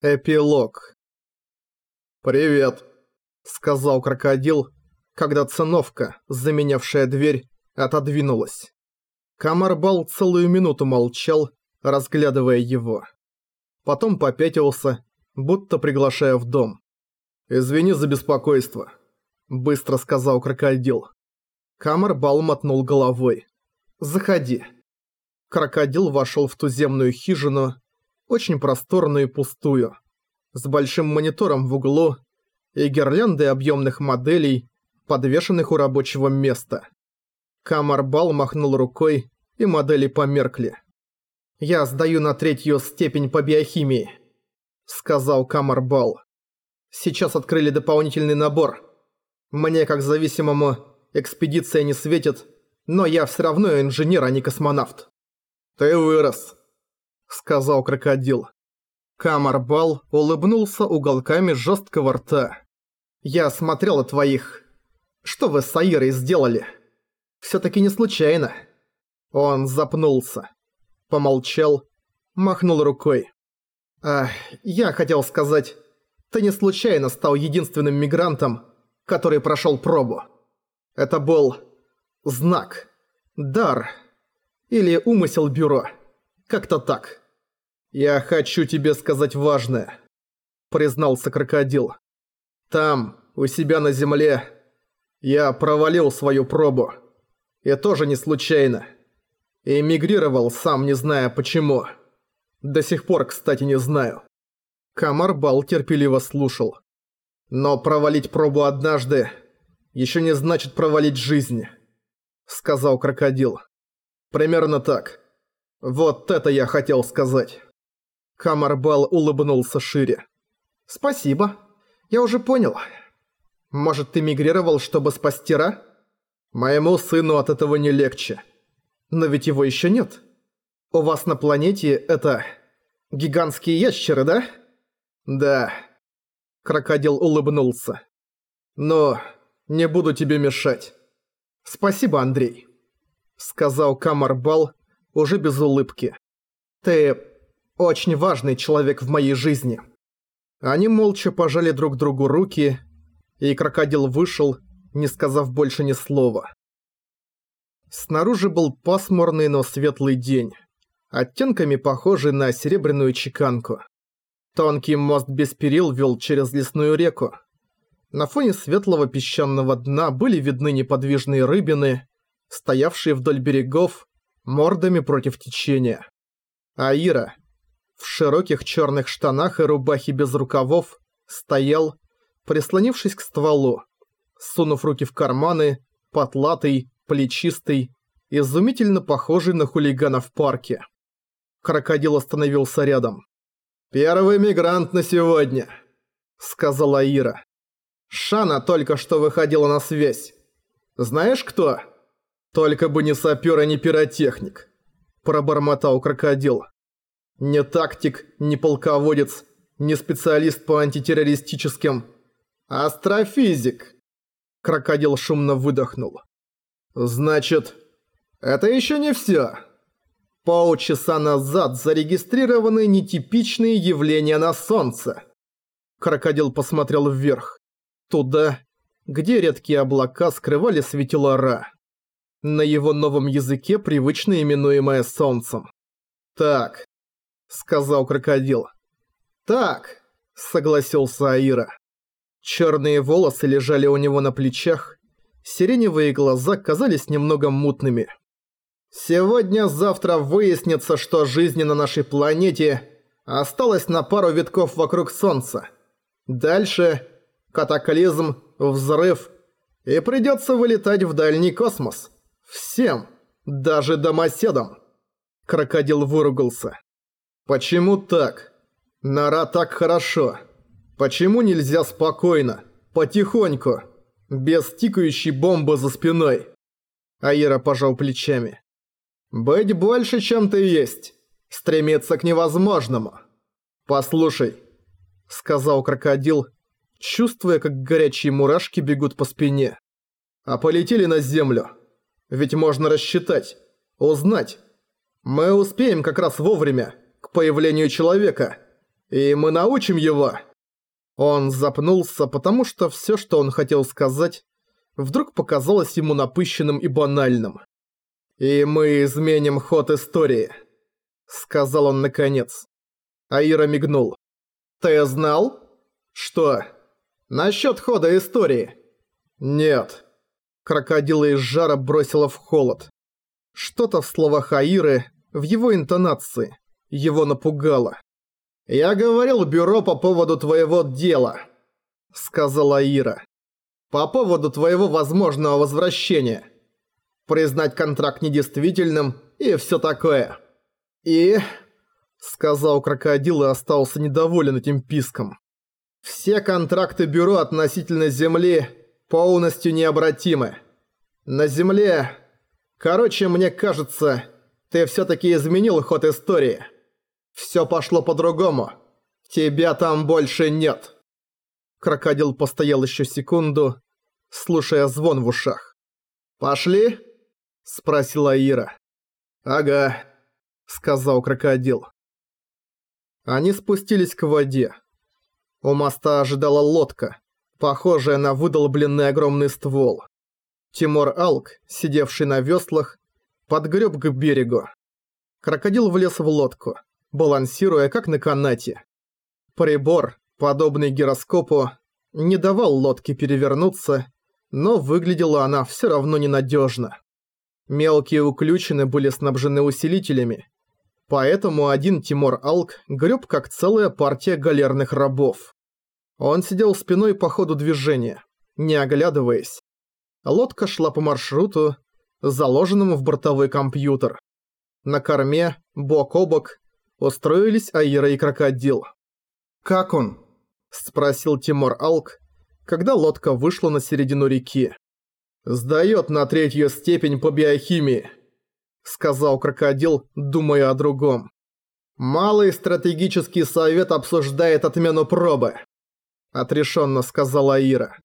Эпилог. «Привет», — сказал крокодил, когда циновка, заменявшая дверь, отодвинулась. Камарбал целую минуту молчал, разглядывая его. Потом попятился, будто приглашая в дом. «Извини за беспокойство», — быстро сказал крокодил. Камарбал мотнул головой. «Заходи». Крокодил вошел в туземную хижину, очень просторную и пустую, с большим монитором в углу и гирляндой объемных моделей, подвешенных у рабочего места. Камарбал махнул рукой, и модели померкли. «Я сдаю на третью степень по биохимии», — сказал Камарбал. «Сейчас открыли дополнительный набор. Мне, как зависимому, экспедиция не светит, но я все равно инженер, а не космонавт». «Ты вырос», сказал крокодил. Камарбал улыбнулся уголками жесткого рта. «Я смотрел от твоих... Что вы с Аирой сделали? Всё-таки не случайно». Он запнулся. Помолчал, махнул рукой. «А, я хотел сказать, ты не случайно стал единственным мигрантом, который прошёл пробу. Это был... знак, дар или умысел бюро». Как-то так. «Я хочу тебе сказать важное», — признался крокодил. «Там, у себя на земле, я провалил свою пробу. И тоже не случайно. И сам не зная почему. До сих пор, кстати, не знаю». Камарбал терпеливо слушал. «Но провалить пробу однажды еще не значит провалить жизнь», — сказал крокодил. «Примерно так». «Вот это я хотел сказать». Камарбал улыбнулся шире. «Спасибо. Я уже понял. Может, ты мигрировал, чтобы спасти Ра? Моему сыну от этого не легче. Но ведь его еще нет. У вас на планете это... гигантские ящеры, да?» «Да». Крокодил улыбнулся. «Но не буду тебе мешать». «Спасибо, Андрей», — сказал Камарбал, уже без улыбки. «Ты очень важный человек в моей жизни». Они молча пожали друг другу руки, и крокодил вышел, не сказав больше ни слова. Снаружи был пасмурный, но светлый день, оттенками похожий на серебряную чеканку. Тонкий мост без перил вел через лесную реку. На фоне светлого песчаного дна были видны неподвижные рыбины, стоявшие вдоль берегов мордами против течения. Аира, в широких черных штанах и рубахе без рукавов, стоял, прислонившись к стволу, сунув руки в карманы, потлатый, плечистый, изумительно похожий на хулигана в парке. Крокодил остановился рядом. «Первый мигрант на сегодня», — сказала Ира. «Шана только что выходила на связь. Знаешь кто?» «Только бы не сапёр, а не пиротехник», – пробормотал крокодил. «Не тактик, не полководец, не специалист по антитеррористическим. Астрофизик!» Крокодил шумно выдохнул. «Значит, это еще не все. Полчаса назад зарегистрированы нетипичные явления на Солнце». Крокодил посмотрел вверх. Туда, где редкие облака скрывали светила Ра на его новом языке, привычно именуемое Солнцем. «Так», — сказал крокодил. «Так», — согласился Аира. Черные волосы лежали у него на плечах, сиреневые глаза казались немного мутными. «Сегодня-завтра выяснится, что жизни на нашей планете осталось на пару витков вокруг Солнца. Дальше катаклизм, взрыв, и придется вылетать в дальний космос». Всем, даже домоседам. Крокодил выругался. Почему так? Нора так хорошо. Почему нельзя спокойно, потихоньку, без тикающей бомбы за спиной? Аира пожал плечами. «Быть больше, чем ты есть. Стремиться к невозможному. Послушай», — сказал крокодил, чувствуя, как горячие мурашки бегут по спине. «А полетели на землю. Ведь можно рассчитать, узнать. Мы успеем как раз вовремя, к появлению человека. И мы научим его!» Он запнулся, потому что всё, что он хотел сказать, вдруг показалось ему напыщенным и банальным. «И мы изменим ход истории», — сказал он наконец. Аира мигнул. «Ты знал?» «Что?» «Насчёт хода истории?» «Нет». Крокодила из жара бросила в холод. Что-то в словах Аиры, в его интонации, его напугало. «Я говорил бюро по поводу твоего дела», — сказала Аира. «По поводу твоего возможного возвращения. Признать контракт недействительным и всё такое. И...» — сказал крокодил и остался недоволен этим писком. «Все контракты бюро относительно Земли полностью необратимы. На Земле Короче, мне кажется, ты всё-таки изменил ход истории. Всё пошло по-другому. Тебя там больше нет. Крокодил постоял ещё секунду, слушая звон в ушах. «Пошли?» – спросила Ира. «Ага», – сказал крокодил. Они спустились к воде. У моста ожидала лодка, похожая на выдолбленный огромный ствол. Тимур Алк, сидевший на веслах, подгреб к берегу. Крокодил влез в лодку, балансируя как на канате. Прибор, подобный гироскопу, не давал лодке перевернуться, но выглядела она все равно ненадежно. Мелкие уключены были снабжены усилителями, поэтому один Тимур Алк греб как целая партия галерных рабов. Он сидел спиной по ходу движения, не оглядываясь, Лодка шла по маршруту, заложенному в бортовой компьютер. На корме, бок о бок, устроились Аира и Крокодил. «Как он?» – спросил Тимур Алк, когда лодка вышла на середину реки. «Сдаёт на третью степень по биохимии», – сказал Крокодил, думая о другом. «Малый стратегический совет обсуждает отмену пробы», – отрешенно сказала Аира.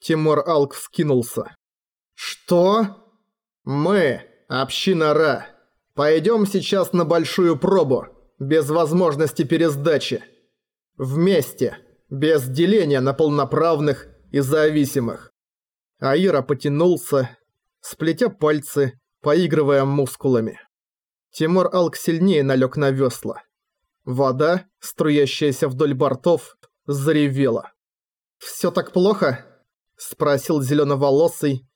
Тимур Алк вскинулся. «Что?» «Мы, община Ра, пойдем сейчас на большую пробу, без возможности пересдачи. Вместе, без деления на полноправных и зависимых». Аира потянулся, сплетя пальцы, поигрывая мускулами. Тимур Алк сильнее налег на весла. Вода, струящаяся вдоль бортов, заревела. «Всё так плохо?» Спросил зеленоволосый,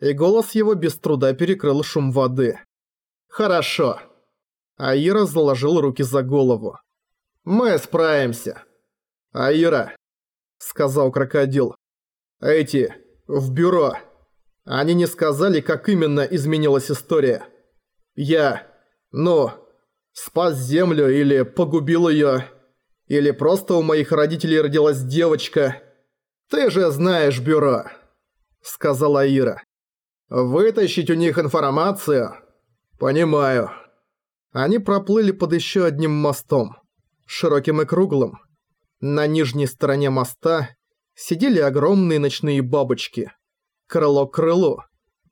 и голос его без труда перекрыл шум воды. «Хорошо». Аира заложил руки за голову. «Мы справимся». «Аира», — сказал крокодил. «Эти, в бюро. Они не сказали, как именно изменилась история. Я, ну, спас землю или погубил ее, или просто у моих родителей родилась девочка». «Ты же знаешь бюро», — сказала Ира. «Вытащить у них информацию?» «Понимаю». Они проплыли под еще одним мостом, широким и круглым. На нижней стороне моста сидели огромные ночные бабочки. Крыло к крылу,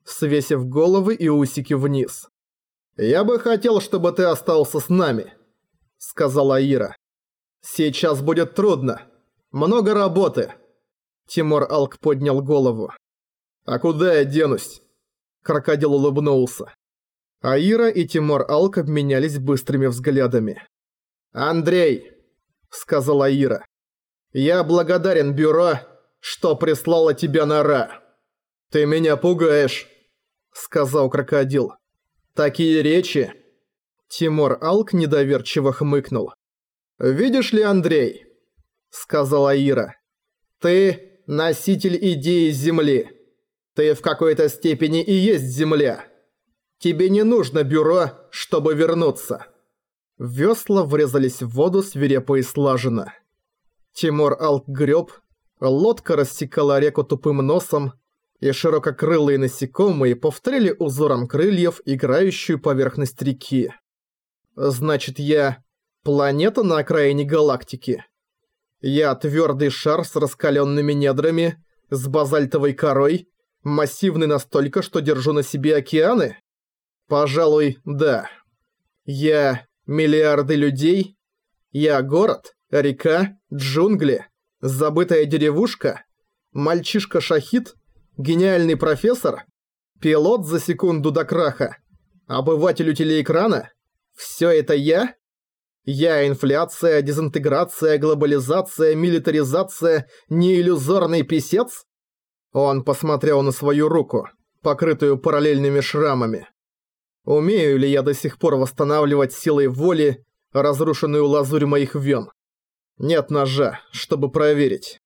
свесив головы и усики вниз. «Я бы хотел, чтобы ты остался с нами», — сказала Ира. «Сейчас будет трудно. Много работы». Тимур Алк поднял голову. «А куда я денусь?» Крокодил улыбнулся. Аира и Тимур Алк обменялись быстрыми взглядами. «Андрей», — сказала Аира, — «я благодарен бюро, что прислало тебя на Ра». «Ты меня пугаешь», — сказал крокодил. «Такие речи...» Тимур Алк недоверчиво хмыкнул. «Видишь ли, Андрей?» — сказала Ира. «Ты носитель идеи Земли. Ты в какой-то степени и есть Земля. Тебе не нужно бюро, чтобы вернуться». Весла врезались в воду свирепо и слаженно. Тимур Алк греб, лодка рассекала реку тупым носом, и ширококрылые насекомые повторили узором крыльев играющую поверхность реки. «Значит, я планета на окраине галактики?» Я твердый шар с раскаленными недрами, с базальтовой корой, массивный настолько, что держу на себе океаны? Пожалуй, да. Я миллиарды людей? Я город, Река? Джунгли? Забытая деревушка? Мальчишка-шахид? Гениальный профессор? Пилот за секунду до краха? Обыватель у телеэкрана? Всё это я? Я инфляция, дезинтеграция, глобализация, милитаризация, неиллюзорный писец? Он посмотрел на свою руку, покрытую параллельными шрамами. Умею ли я до сих пор восстанавливать силой воли разрушенную лазурь моих вен? Нет ножа, чтобы проверить.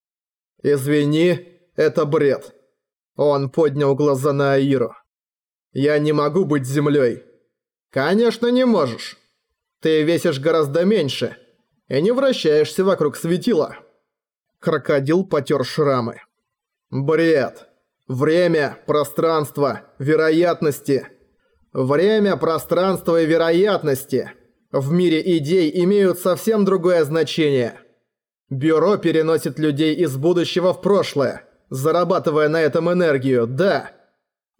Извини, это бред. Он поднял глаза на Аиру. Я не могу быть землей. Конечно, не можешь. Ты весишь гораздо меньше и не вращаешься вокруг светила. Крокодил потер шрамы. Бред. Время, пространство, вероятности. Время, пространство и вероятности в мире идей имеют совсем другое значение. Бюро переносит людей из будущего в прошлое, зарабатывая на этом энергию, да.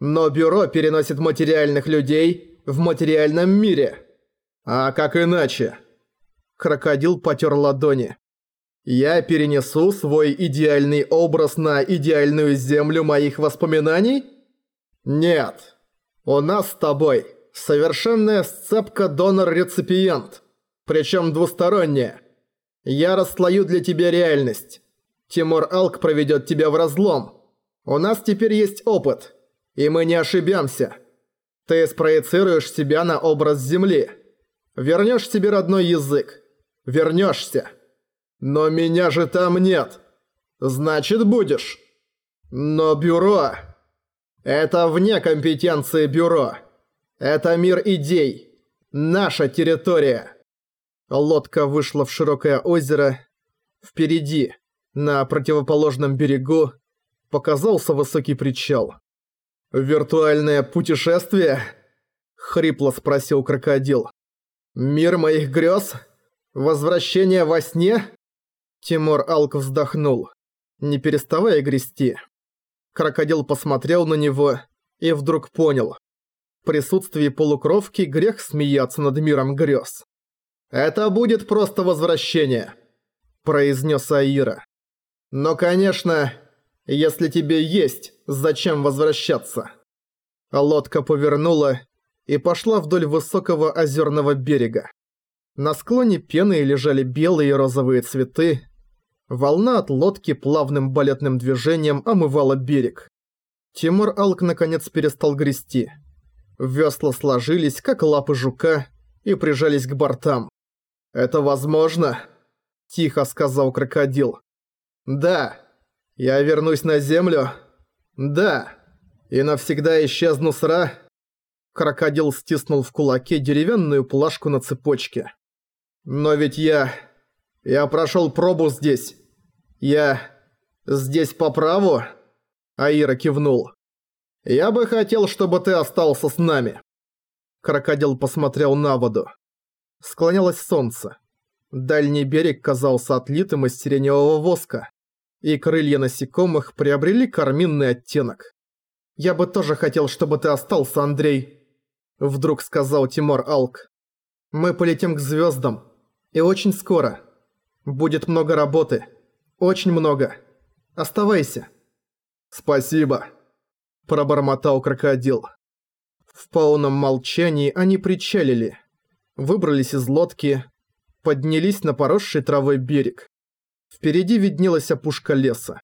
Но бюро переносит материальных людей в материальном мире. А как иначе? Крокодил потер ладони. Я перенесу свой идеальный образ на идеальную землю моих воспоминаний? Нет. У нас с тобой совершенная сцепка донор-реципиент. Причем двусторонняя. Я расслою для тебя реальность. Тимур Алк проведет тебя в разлом. У нас теперь есть опыт. И мы не ошибемся. Ты спроецируешь себя на образ Земли. Вернешь себе родной язык. Вернешься. Но меня же там нет. Значит, будешь. Но бюро... Это вне компетенции бюро. Это мир идей. Наша территория. Лодка вышла в широкое озеро. Впереди, на противоположном берегу, показался высокий причал. «Виртуальное путешествие?» — хрипло спросил крокодил. «Мир моих грез? Возвращение во сне?» Тимур Алк вздохнул, не переставая грести. Крокодил посмотрел на него и вдруг понял. В присутствии полукровки грех смеяться над миром грез. «Это будет просто возвращение», – произнес Аира. «Но, конечно, если тебе есть, зачем возвращаться?» Лодка повернула и пошла вдоль высокого озерного берега. На склоне пены лежали белые и розовые цветы, Волна от лодки плавным балетным движением омывала берег. Тимур Алк наконец перестал грести. Весла сложились, как лапы жука, и прижались к бортам. «Это возможно?» – тихо сказал крокодил. «Да. Я вернусь на землю?» «Да. И навсегда исчезну с Ра?» Крокодил стиснул в кулаке деревянную плашку на цепочке. «Но ведь я... Я прошел пробу здесь. «Я... здесь по праву?» Аира кивнул. «Я бы хотел, чтобы ты остался с нами». Крокодил посмотрел на воду. Склонялось солнце. Дальний берег казался отлитым из сиреневого воска, и крылья насекомых приобрели карминный оттенок. «Я бы тоже хотел, чтобы ты остался, Андрей», — вдруг сказал Тимур Алк. «Мы полетим к звездам, и очень скоро. Будет много работы». Очень много. Оставайся. Спасибо. Пробормотал крокодил. В полном молчании они причалили. Выбрались из лодки. Поднялись на поросший травой берег. Впереди виднелась опушка леса.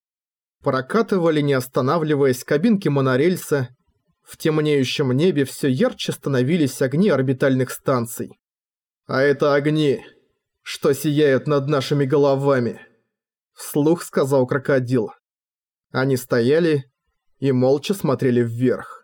Прокатывали, не останавливаясь, кабинки монорельса. В темнеющем небе все ярче становились огни орбитальных станций. А это огни, что сияют над нашими головами. Вслух сказал крокодил. Они стояли и молча смотрели вверх.